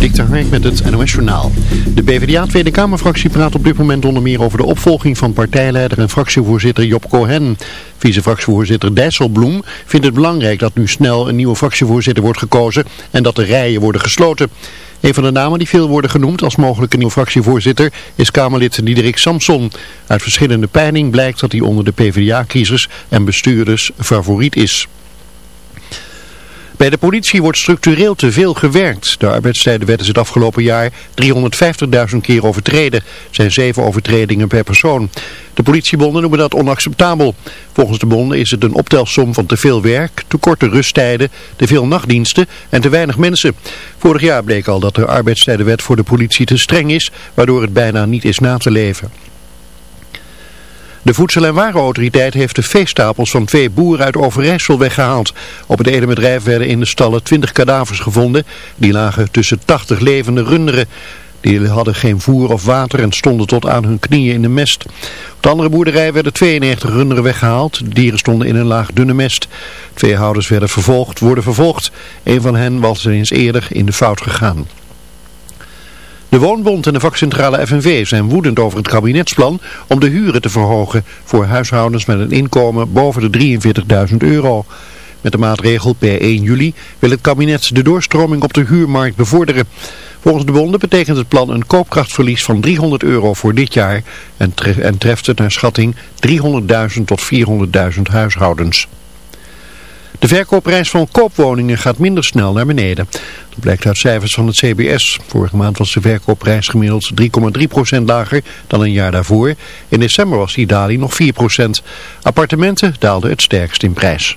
Dik Hark met het NOS Journaal. De PvdA Tweede Kamerfractie praat op dit moment onder meer over de opvolging van partijleider en fractievoorzitter Job Cohen. Vice-fractievoorzitter Dijsselbloem vindt het belangrijk dat nu snel een nieuwe fractievoorzitter wordt gekozen en dat de rijen worden gesloten. Een van de namen die veel worden genoemd als mogelijke nieuwe fractievoorzitter is Kamerlid Diederik Samson. Uit verschillende peiling blijkt dat hij onder de PvdA-kiezers en bestuurders favoriet is. Bij de politie wordt structureel te veel gewerkt. De arbeidstijdenwet is het afgelopen jaar 350.000 keer overtreden. Het zijn zeven overtredingen per persoon. De politiebonden noemen dat onacceptabel. Volgens de bonden is het een optelsom van te veel werk, te korte rusttijden, te veel nachtdiensten en te weinig mensen. Vorig jaar bleek al dat de arbeidstijdenwet voor de politie te streng is, waardoor het bijna niet is na te leven. De Voedsel- en Warenautoriteit heeft de veestapels van twee boeren uit Overijssel weggehaald. Op het ene bedrijf werden in de stallen 20 kadavers gevonden. Die lagen tussen 80 levende runderen. Die hadden geen voer of water en stonden tot aan hun knieën in de mest. Op de andere boerderij werden 92 runderen weggehaald. De dieren stonden in een laag dunne mest. Twee houders werden vervolgd, worden vervolgd. Een van hen was eens eerder in de fout gegaan. De Woonbond en de vakcentrale FNV zijn woedend over het kabinetsplan om de huren te verhogen voor huishoudens met een inkomen boven de 43.000 euro. Met de maatregel per 1 juli wil het kabinet de doorstroming op de huurmarkt bevorderen. Volgens de bonden betekent het plan een koopkrachtverlies van 300 euro voor dit jaar en, treft het naar schatting 300.000 tot 400.000 huishoudens. De verkoopprijs van koopwoningen gaat minder snel naar beneden. Dat blijkt uit cijfers van het CBS. Vorige maand was de verkoopprijs gemiddeld 3,3% lager dan een jaar daarvoor. In december was die daling nog 4%. Appartementen daalden het sterkst in prijs.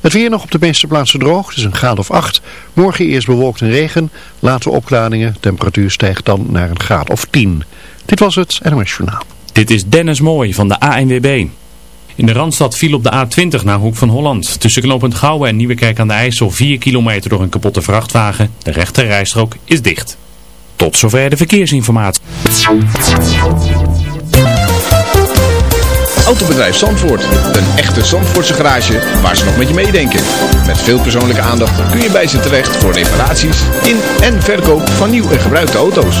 Het weer nog op de meeste plaatsen droog, is een graad of 8. Morgen eerst bewolkt en regen, later opklaringen. Temperatuur stijgt dan naar een graad of 10. Dit was het NOS Journaal. Dit is Dennis Mooij van de ANWB. In de Randstad viel op de A20 naar Hoek van Holland. Tussen knooppunt Gouwen en Nieuwekerk aan de IJssel 4 kilometer door een kapotte vrachtwagen. De rechte rijstrook is dicht. Tot zover de verkeersinformatie. Autobedrijf Zandvoort. Een echte Zandvoortse garage waar ze nog met je meedenken. Met veel persoonlijke aandacht kun je bij ze terecht voor reparaties in en verkoop van nieuw en gebruikte auto's.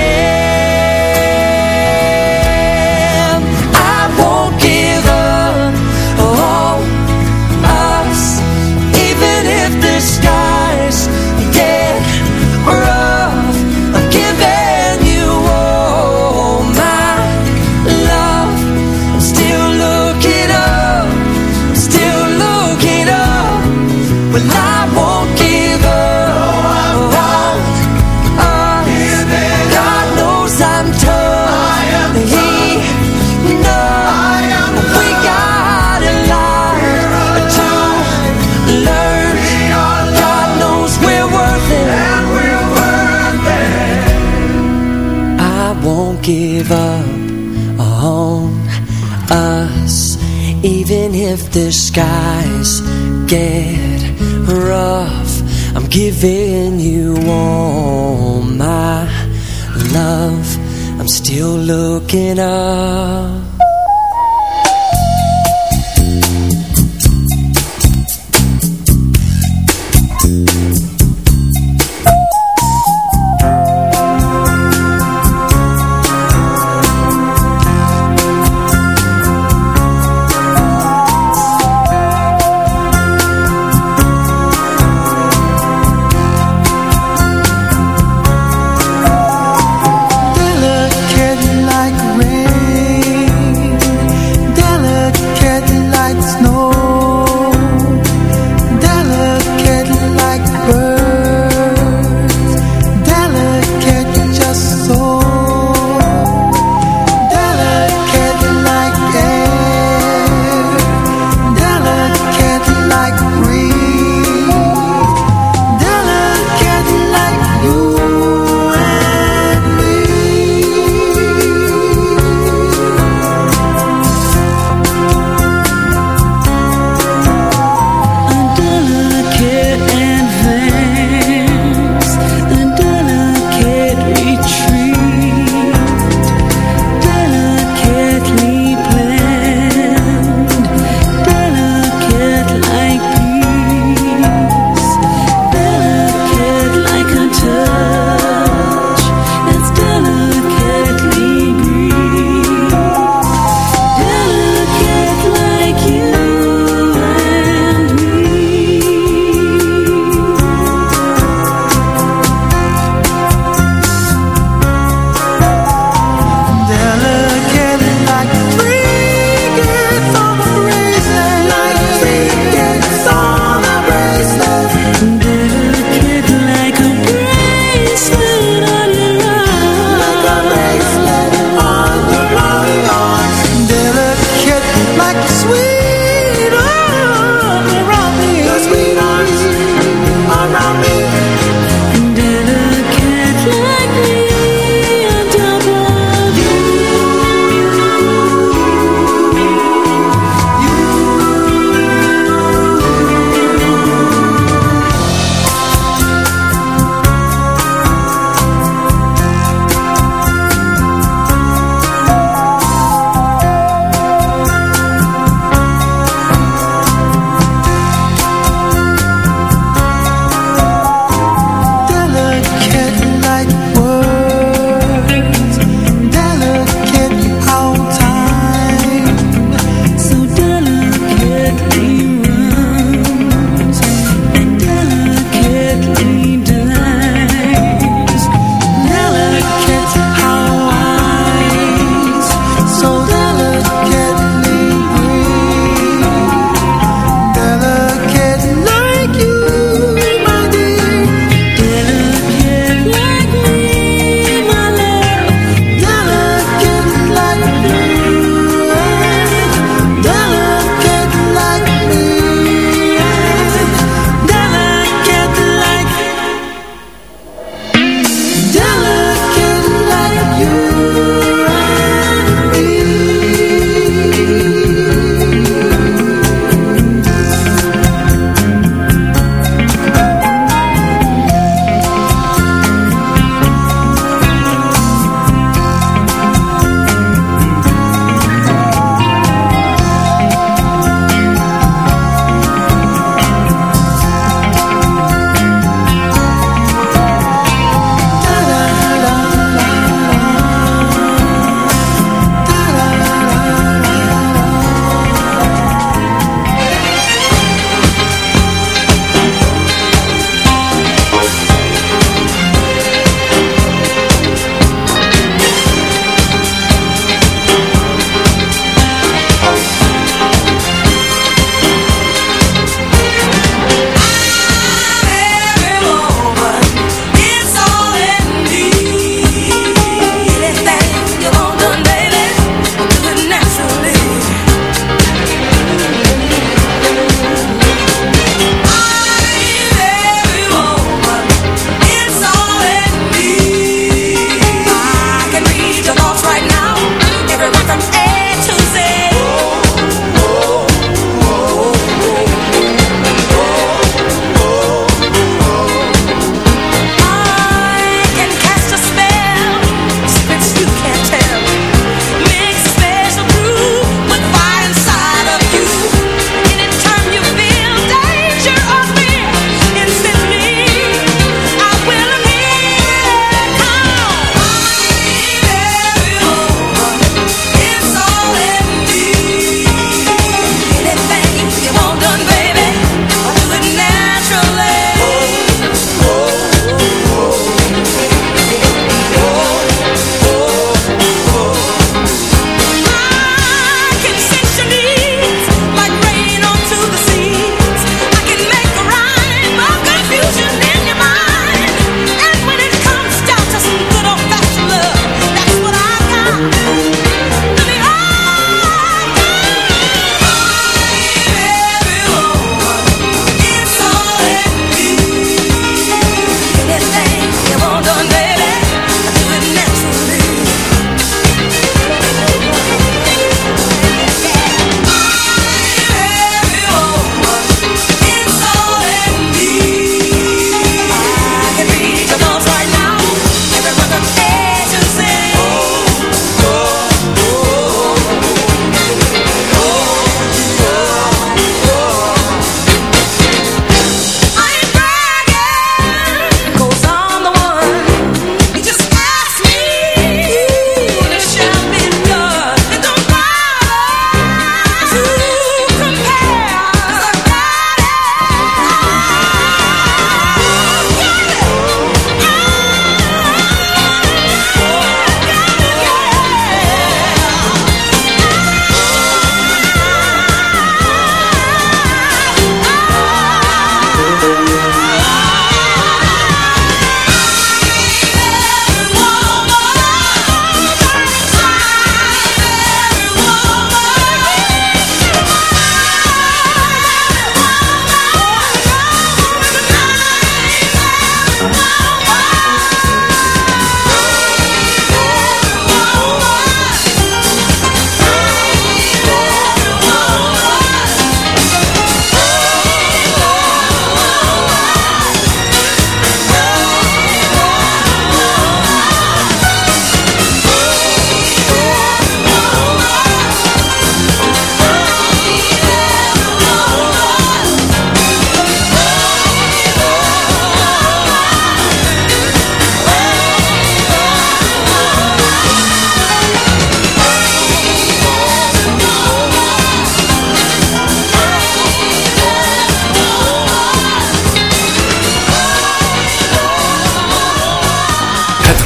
Still looking up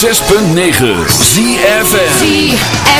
106.9 ZFM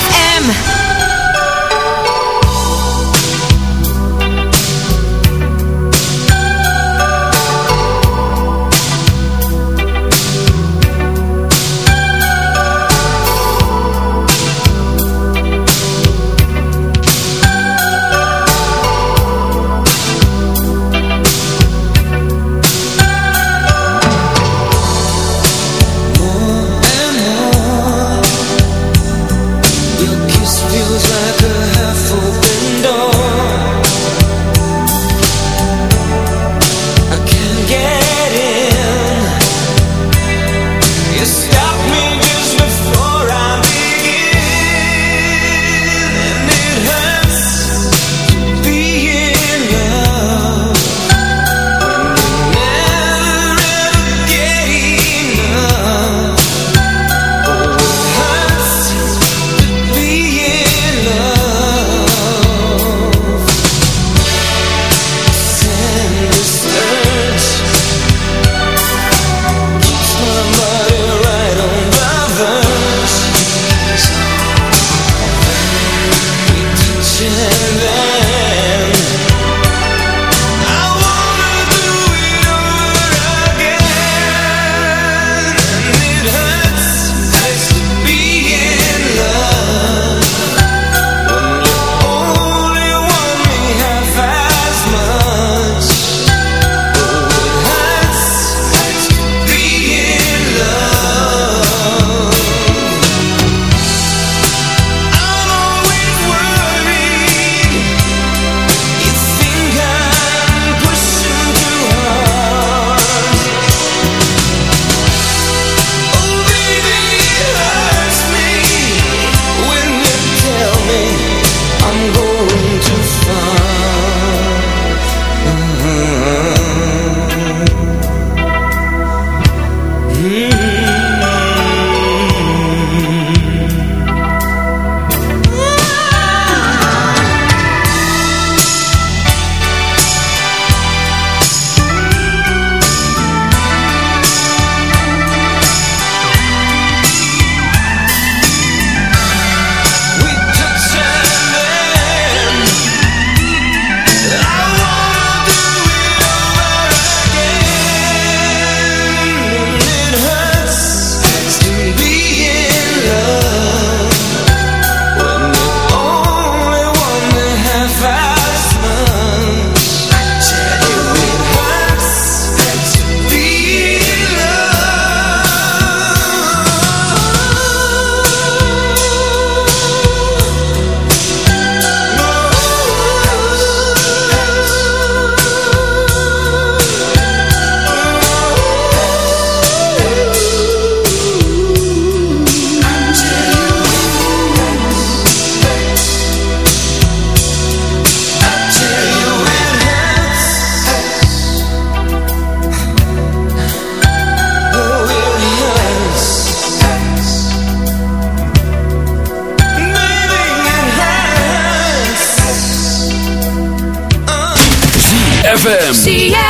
ZFM.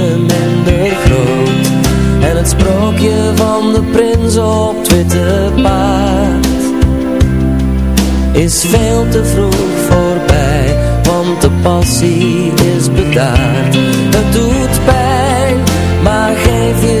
sprookje van de prins op het witte paard. Is veel te vroeg voorbij Want de passie is bedaard. Het doet pijn Maar geef jezelf